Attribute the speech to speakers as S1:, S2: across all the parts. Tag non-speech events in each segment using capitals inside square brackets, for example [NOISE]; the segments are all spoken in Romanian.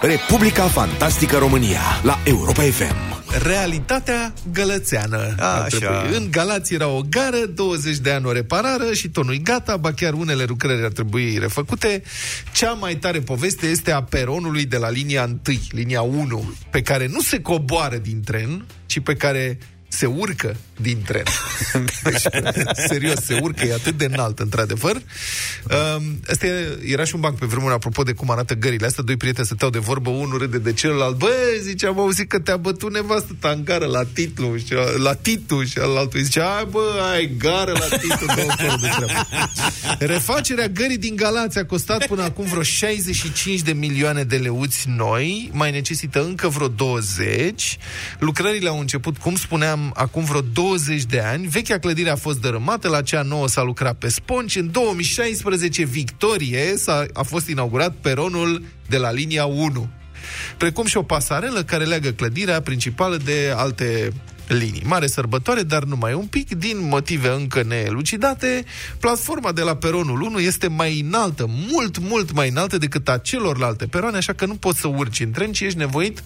S1: Republica Fantastică România la Europa FM.
S2: Realitatea gălățeană.
S3: Așa.
S2: În Galați era o gară, 20 de ani o reparară și tot nu gata, ba chiar unele lucrări ar trebui refăcute. Cea mai tare poveste este a peronului de la linia 1, linia 1, pe care nu se coboară din tren, ci pe care se urcă din tren. Deci, [LAUGHS] serios, se urcă, e atât de înalt, într-adevăr. Asta era și un banc pe vremuri, apropo de cum arată gările astea, doi prieteni stăteau de vorbă, unul râde de celălalt, bă, zice, am auzit că te-a bătut nevastă ta în gară la titlu, și la titu, și alaltul zice, ai bă, ai gară la titlu, două de treabă. Refacerea gării din Galați a costat până acum vreo 65 de milioane de leuți noi, mai necesită încă vreo 20. Lucrările au început, cum spuneam, acum vreo 20 de ani. Vechea clădire a fost dărâmată, la cea nouă s-a lucrat pe sponci. În 2016, Victorie s-a, a fost inaugurat peronul de la linia 1 precum și o pasarelă care leagă clădirea principală de alte linii. Mare sărbătoare, dar numai un pic, din motive încă neelucidate, platforma de la peronul 1 este mai înaltă, mult, mult mai înaltă decât a celorlalte peroane, așa că nu poți să urci în tren, ci ești nevoit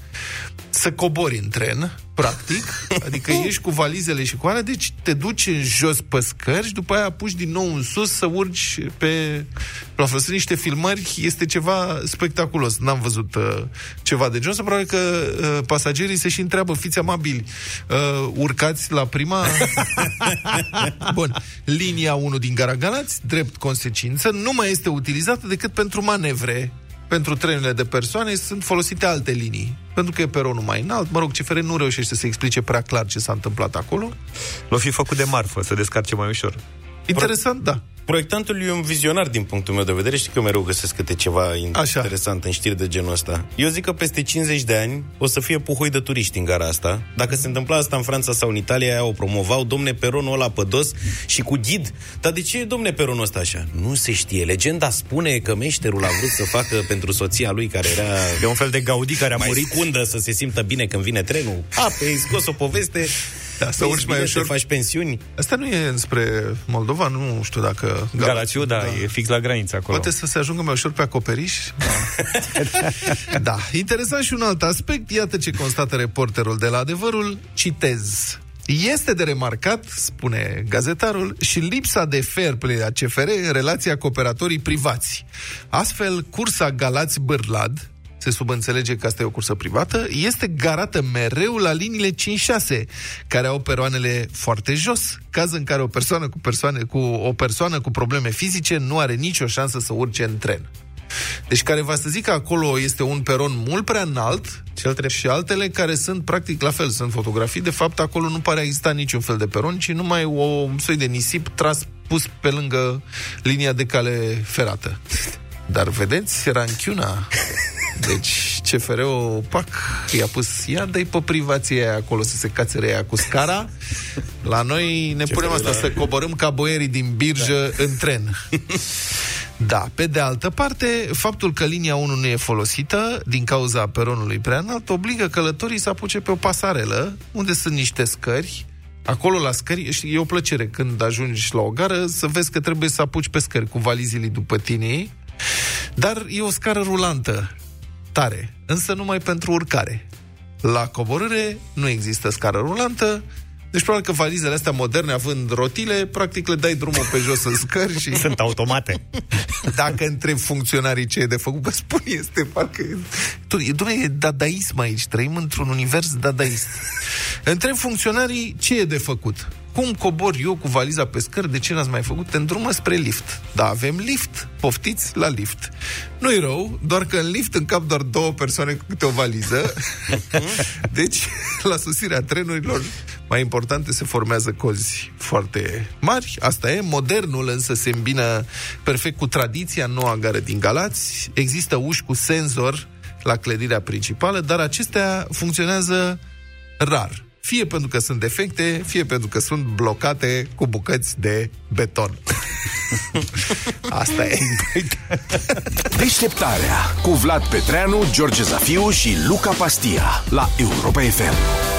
S2: să cobori în tren, practic, [LAUGHS] adică ești cu valizele și cu alea, deci te duci în jos pe scări și după aia apuci din nou în sus să urci pe plafon. Sunt niște filmări, este ceva spectaculos. N-am văzut uh, ceva de genul, probabil că uh, pasagerii se și întreabă, fiți amabili, uh, urcați la prima... [LAUGHS] Bun, linia 1 din Garagalați, drept consecință, nu mai este utilizată decât pentru manevre pentru trenurile de persoane sunt folosite alte linii. Pentru că e peronul mai înalt. Mă rog, CFR nu reușește să explice prea clar ce s-a întâmplat acolo.
S3: L-o fi făcut de marfă, să descarce mai ușor.
S2: Interesant, da.
S4: Proiectantul e un vizionar din punctul meu de vedere. Știi că eu mereu găsesc câte ceva interesant Așa. în știri de genul ăsta. Eu zic că peste 50 de ani o să fie puhoi de turiști în gara asta. Dacă se întâmpla asta în Franța sau în Italia, o promovau, domne, peronul ăla pădos și cu ghid. Dar de ce e, domne, peronul ăsta așa? Nu se știe. Legenda spune că meșterul a vrut să facă pentru soția lui, care era...
S3: E un fel de gaudi care a
S4: mai
S3: murit.
S4: scundă să se simtă bine când vine trenul. A, pe scos o poveste
S2: da, să urci mai ușor.
S4: faci pensiuni.
S2: Asta nu e înspre Moldova, nu știu dacă...
S3: Galațiu, da, da, e fix la graniță acolo.
S2: Poate să se ajungă mai ușor pe acoperiș. [LAUGHS] Da. da. Interesant și un alt aspect. Iată ce constată reporterul de la adevărul. Citez. Este de remarcat, spune gazetarul, și lipsa de fair play a CFR în relația cu operatorii privați. Astfel, cursa Galați-Bârlad, se subînțelege că asta e o cursă privată, este garată mereu la liniile 5-6, care au peroanele foarte jos, caz în care o persoană cu, persoane, cu o persoană cu probleme fizice nu are nicio șansă să urce în tren. Deci care va să zic că acolo este un peron mult prea înalt Cel și altele care sunt practic la fel, sunt fotografii. De fapt, acolo nu pare a exista niciun fel de peron, ci numai o, un soi de nisip tras pus pe lângă linia de cale ferată. Dar vedeți, ranchiuna [LAUGHS] deci CFR-ul, pac, i-a pus, ia dă pe privație aia acolo să se cațere ea cu scara. La noi ne CFR punem asta, la... să coborâm ca boierii din birjă da. în tren. Da, pe de altă parte, faptul că linia 1 nu e folosită din cauza peronului prea înalt obligă călătorii să apuce pe o pasarelă unde sunt niște scări Acolo la scări, e o plăcere când ajungi la o gară să vezi că trebuie să apuci pe scări cu valizile după tine, dar e o scară rulantă tare, însă numai pentru urcare. La coborâre nu există scară rulantă, deci probabil că valizele astea moderne, având rotile, practic le dai drumul pe jos în scări și...
S3: Sunt automate.
S2: Dacă întreb funcționarii ce e de făcut, vă spun, este parcă... Doamne, e dadaism aici, trăim într-un univers dadaist. Întreb funcționarii ce e de făcut. Cum cobor eu cu valiza pe scări? De ce n-ați mai făcut? Te îndrumă spre lift. Da, avem lift. Poftiți la lift. Nu-i rău, doar că în lift încap doar două persoane cu câte o valiză. [LAUGHS] deci, la sosirea trenurilor, mai importante, se formează cozi foarte mari. Asta e. Modernul însă se îmbină perfect cu tradiția noua gară din Galați. Există uși cu senzor la clădirea principală, dar acestea funcționează rar fie pentru că sunt defecte, fie pentru că sunt blocate cu bucăți de beton. [LAUGHS] Asta e.
S1: Deșteptarea cu Vlad Petreanu, George Zafiu și Luca Pastia la Europa FM.